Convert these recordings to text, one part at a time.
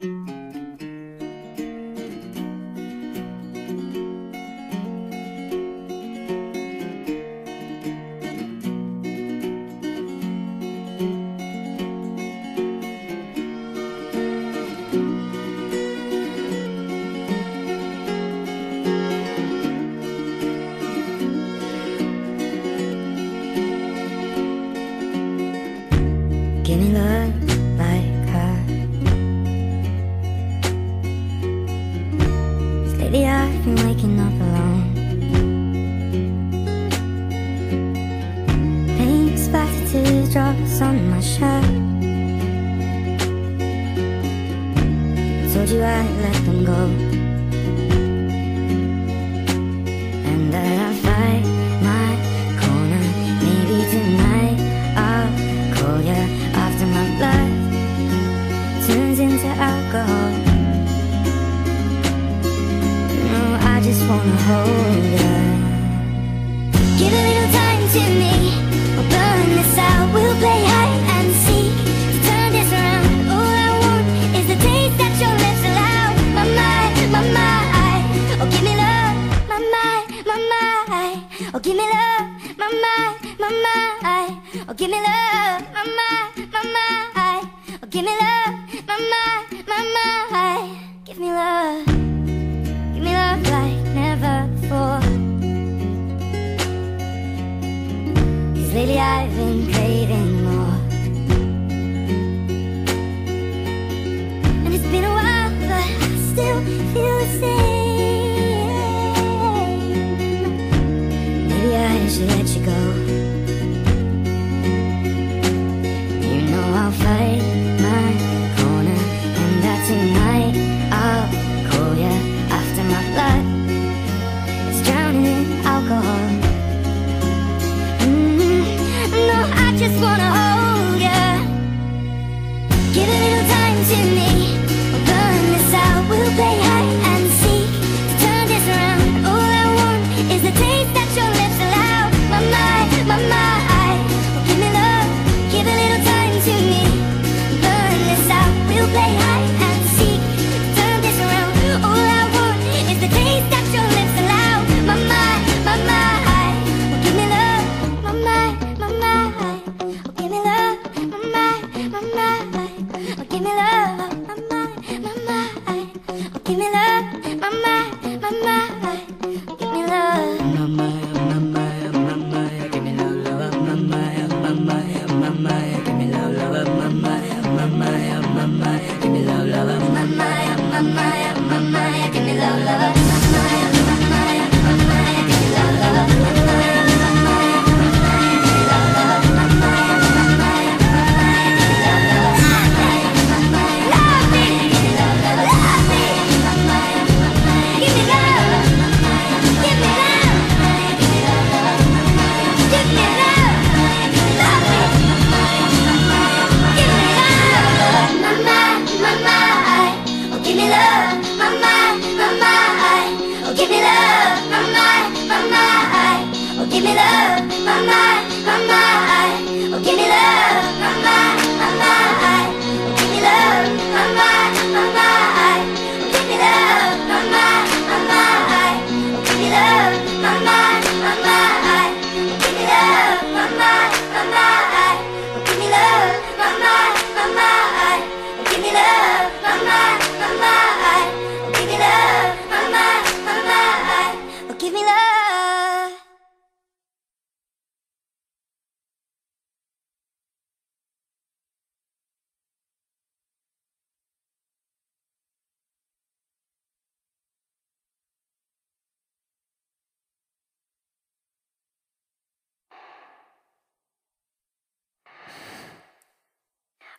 Give me love. on my shirt. Told you I'd let them go. And that I'd fight my corner. Maybe tonight I'll call you After my blood turns into alcohol. No, I just wanna hold you Give me love, my my my my. Give me love, give me love like never before. Cause lately I've been craving more. And it's been a while but I still feel the same. Maybe I should let you go.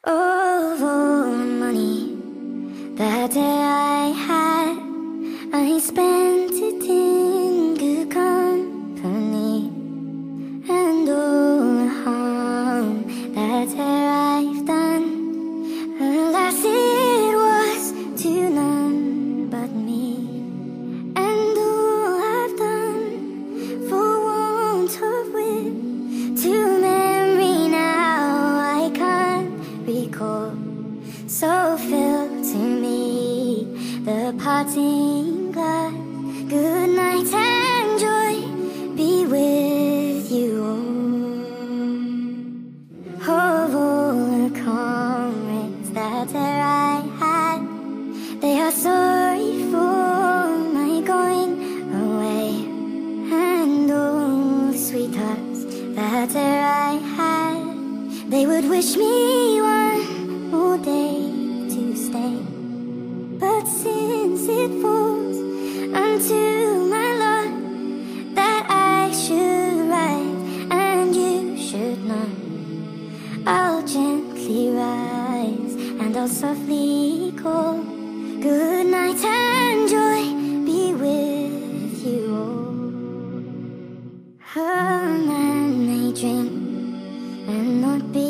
Oh. The parting glass. Good night and joy be with you all. Of all the comrades that I had, they are sorry for my going away. And all the sweethearts that I had, they would wish me one more day to stay. But since it falls unto my lot that I should rise and you should not, I'll gently rise and I'll softly call. Good night and joy be with you all. A man may drink and not be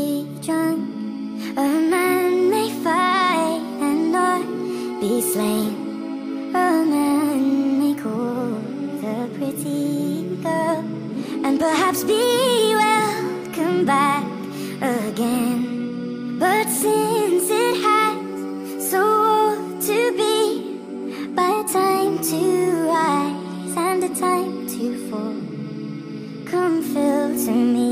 perhaps be welcome back again. But since it has so ought to be, by a time to rise and a time to fall, come filter me